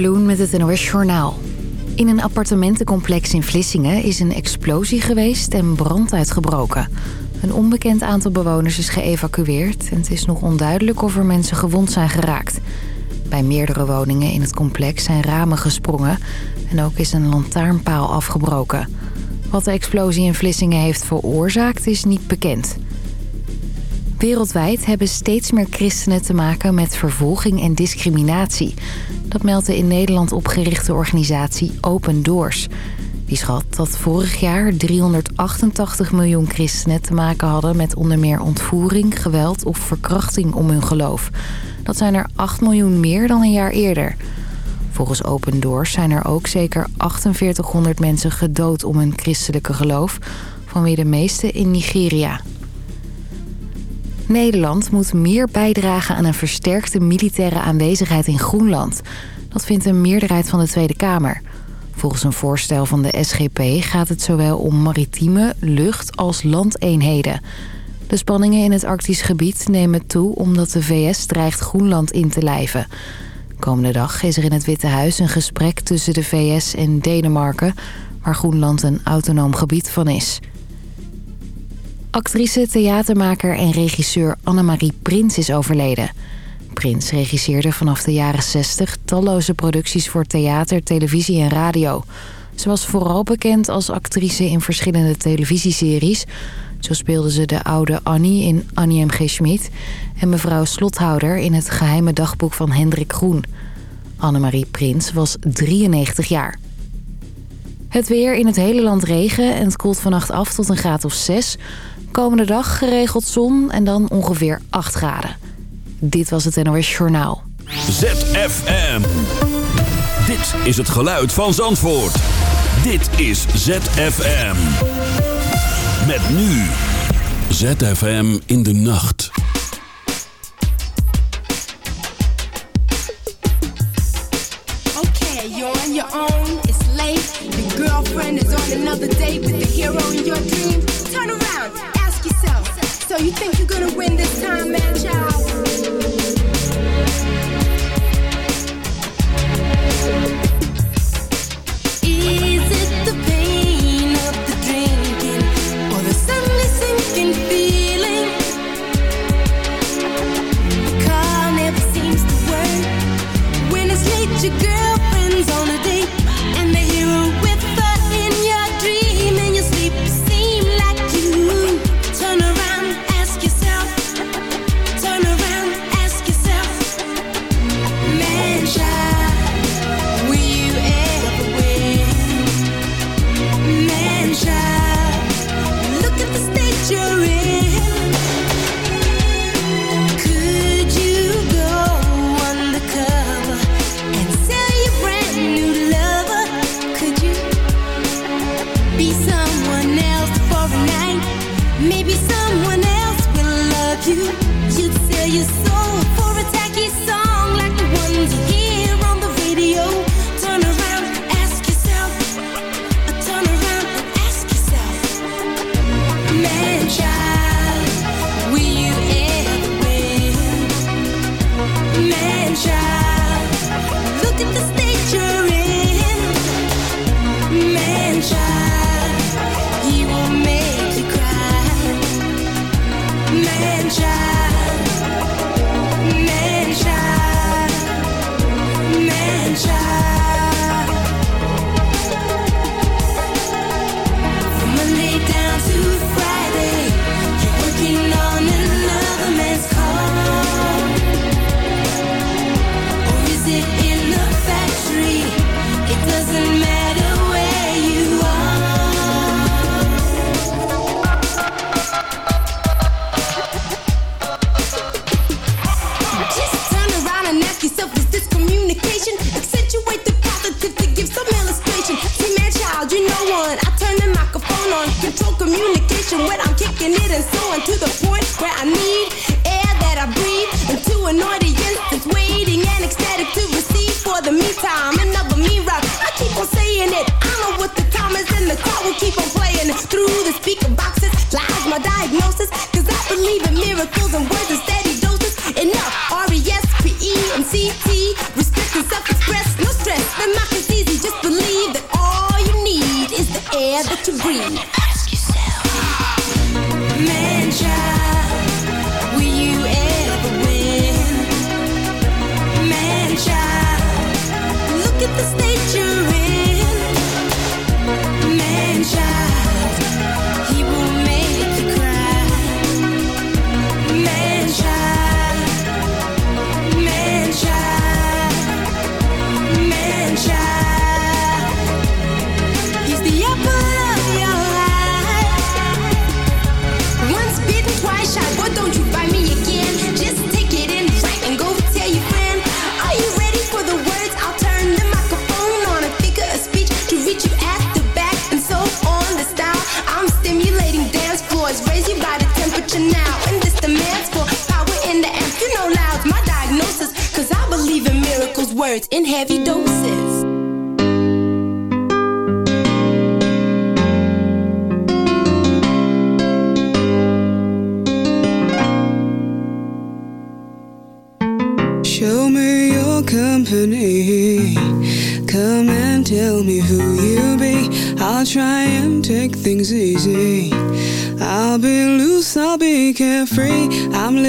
Met het NOS Journaal. In een appartementencomplex in Vlissingen is een explosie geweest en brand uitgebroken. Een onbekend aantal bewoners is geëvacueerd... en het is nog onduidelijk of er mensen gewond zijn geraakt. Bij meerdere woningen in het complex zijn ramen gesprongen... en ook is een lantaarnpaal afgebroken. Wat de explosie in Vlissingen heeft veroorzaakt is niet bekend... Wereldwijd hebben steeds meer christenen te maken met vervolging en discriminatie. Dat meldt de in Nederland opgerichte organisatie Open Doors. Die schat dat vorig jaar 388 miljoen christenen te maken hadden... met onder meer ontvoering, geweld of verkrachting om hun geloof. Dat zijn er 8 miljoen meer dan een jaar eerder. Volgens Open Doors zijn er ook zeker 4800 mensen gedood om hun christelijke geloof... van wie de meeste in Nigeria. Nederland moet meer bijdragen aan een versterkte militaire aanwezigheid in Groenland. Dat vindt een meerderheid van de Tweede Kamer. Volgens een voorstel van de SGP gaat het zowel om maritieme, lucht- als landeenheden. De spanningen in het Arktisch gebied nemen toe omdat de VS dreigt Groenland in te lijven. Komende dag is er in het Witte Huis een gesprek tussen de VS en Denemarken... waar Groenland een autonoom gebied van is. Actrice, theatermaker en regisseur Annemarie Prins is overleden. Prins regisseerde vanaf de jaren 60 talloze producties voor theater, televisie en radio. Ze was vooral bekend als actrice in verschillende televisieseries. Zo speelde ze de oude Annie in Annie M. G. Schmid... en mevrouw Slothouder in het geheime dagboek van Hendrik Groen. Annemarie Prins was 93 jaar. Het weer in het hele land regen en het koelt vannacht af tot een graad of 6... Komende dag geregeld zon en dan ongeveer 8 graden. Dit was het NOS Journaal. ZFM. Dit is het geluid van Zandvoort. Dit is ZFM. Met nu. ZFM in de nacht. Okay, you're on your own. It's late. Your girlfriend is on another date with the hero in your dream. Turn around. So you think you're gonna win this time, man, child? Is it the words in heavy doses. Show me your company. Come and tell me who you be. I'll try and take things easy. I'll be loose, I'll be carefree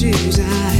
choose I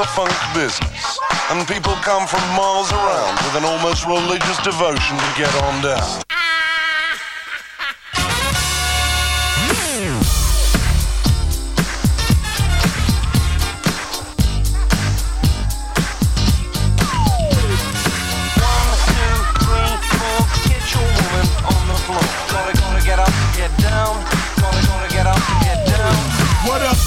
the funk business, and people come from miles around with an almost religious devotion to get on down. Gotta, gotta get up, get down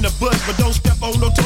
In the bush,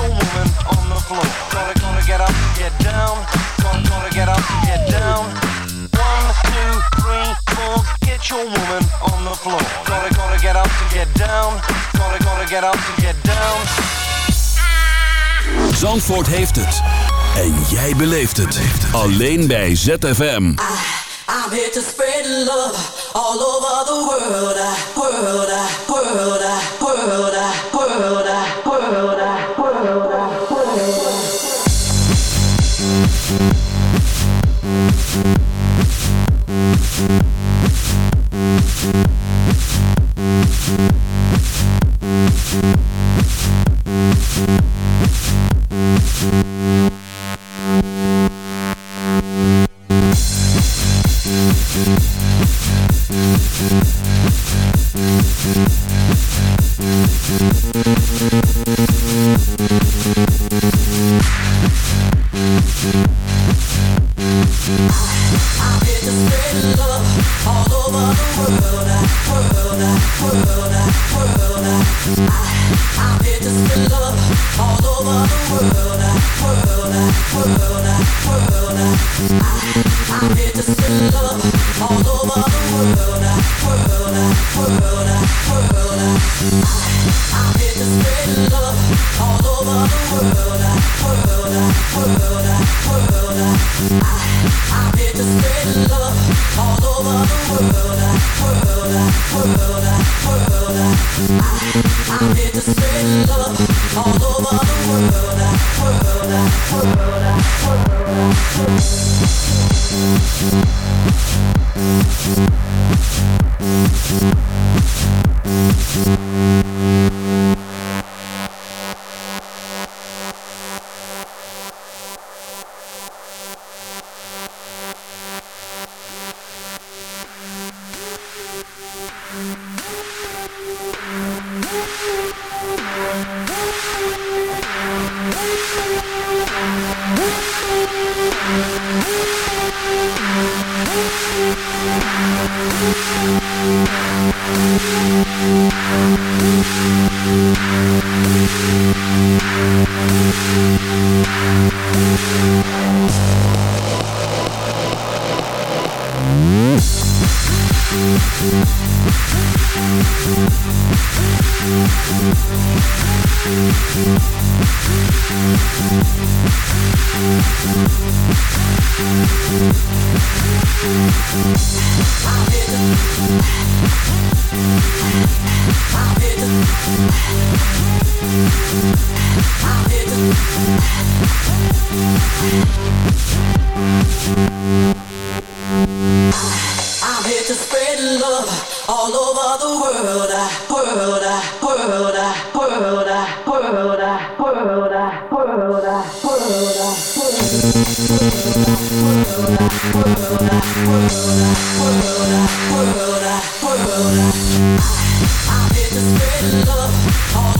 your woman on the floor. Gonna, gonna get up, get down. Gonna, gonna get up, get down. One, two, three, four. Get your woman on the floor. Gonna, gonna get up to get down. Gonna, gonna get up to get down. Zandvoort heeft het. En jij beleeft het. Alleen bij ZFM. I'm here to spread love all over the world, world, world, world, world, world, world, I'm world. I'm here to spread love all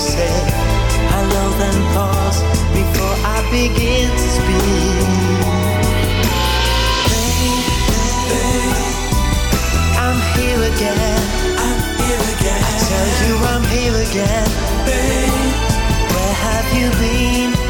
say hello, then pause before I begin to speak. Baby, I'm here again. I'm here again. Tell you I'm here again. Babe, where have you been?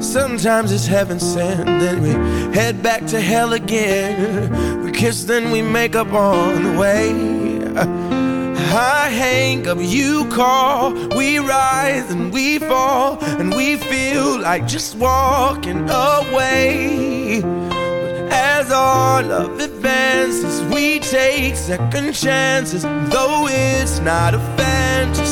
Sometimes it's heaven sent, then we head back to hell again. We kiss, then we make up on the way. I hang up, you call. We rise and we fall, and we feel like just walking away. But as our love advances, we take second chances. Though it's not a fantasy,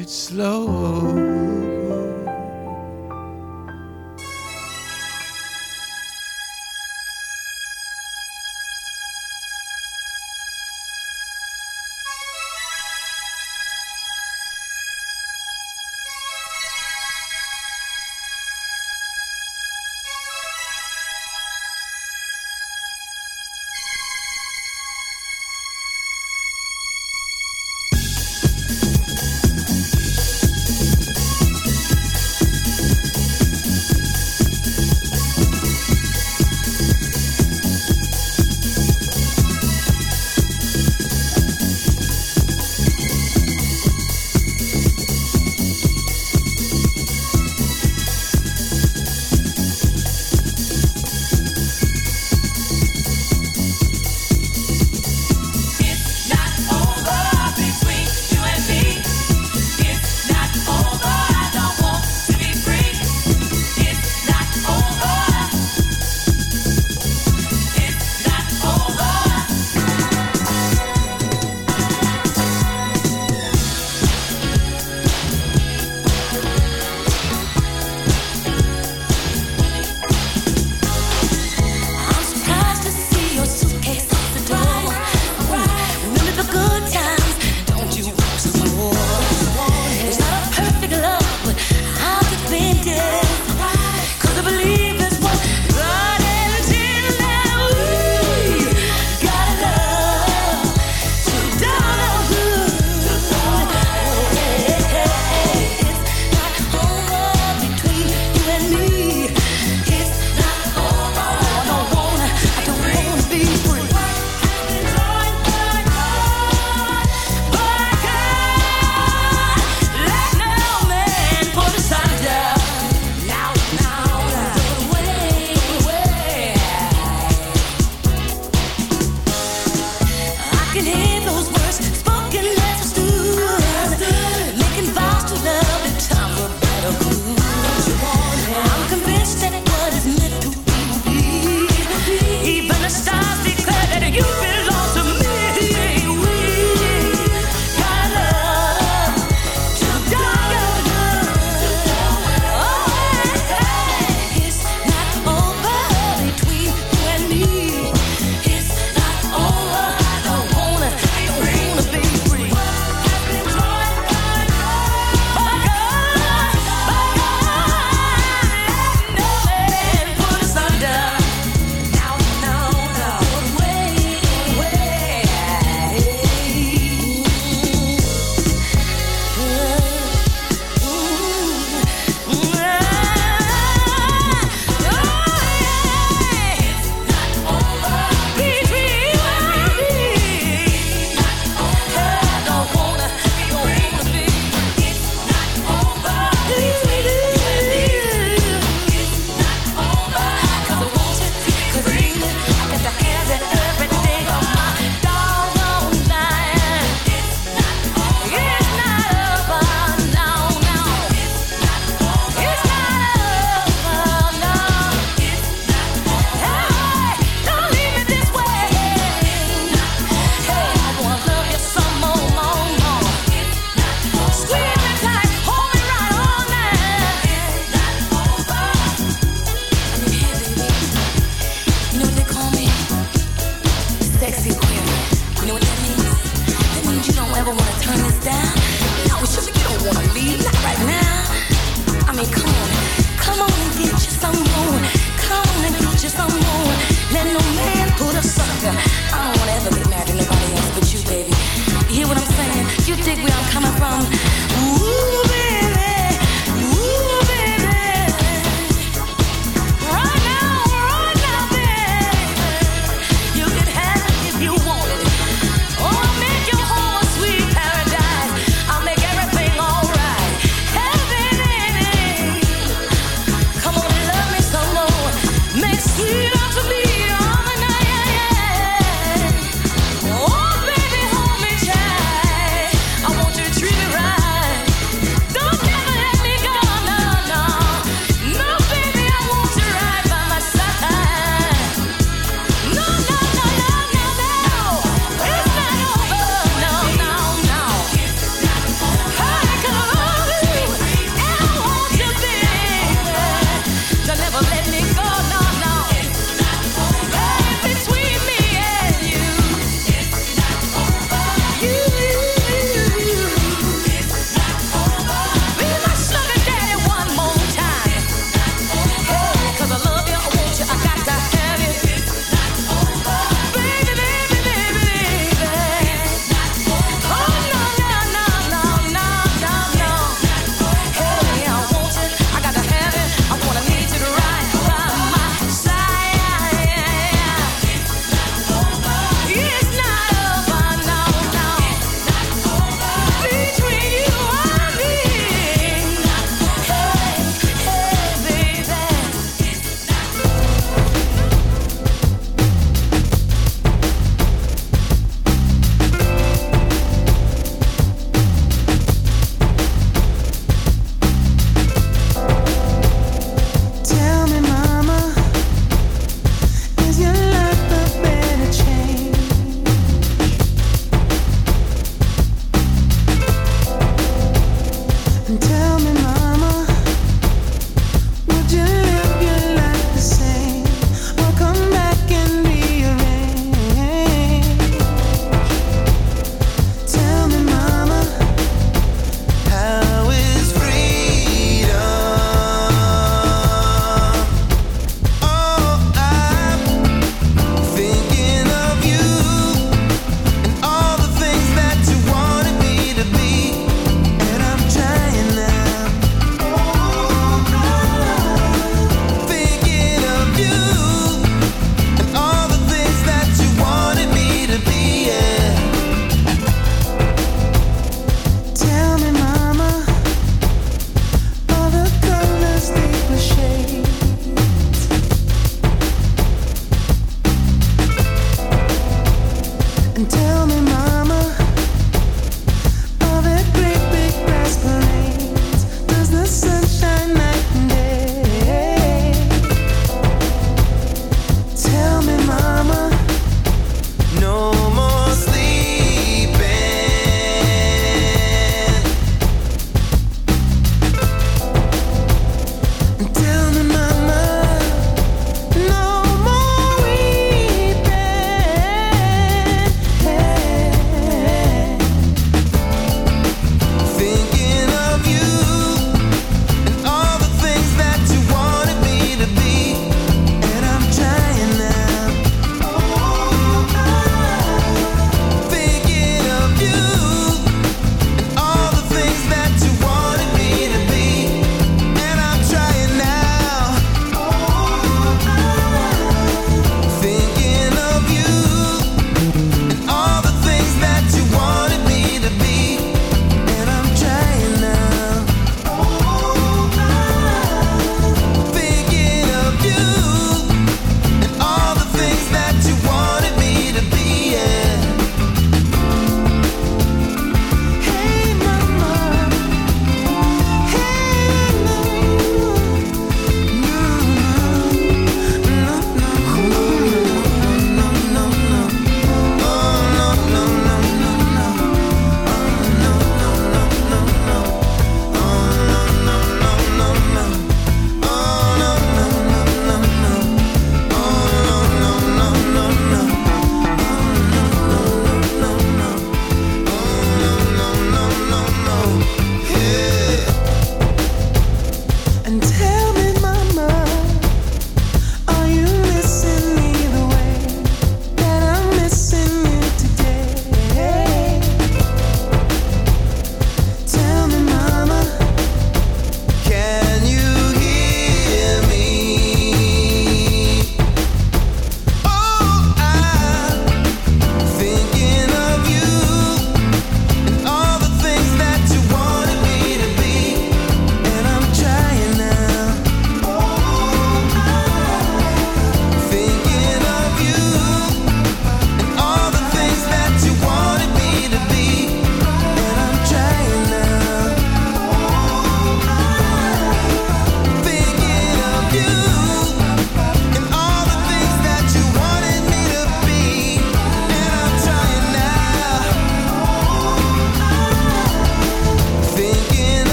it slow.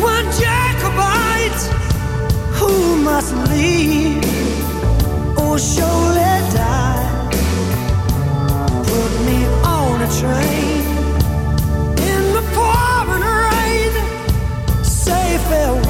one Jacobite who must leave or surely die. Put me on a train in the pouring rain. Say farewell.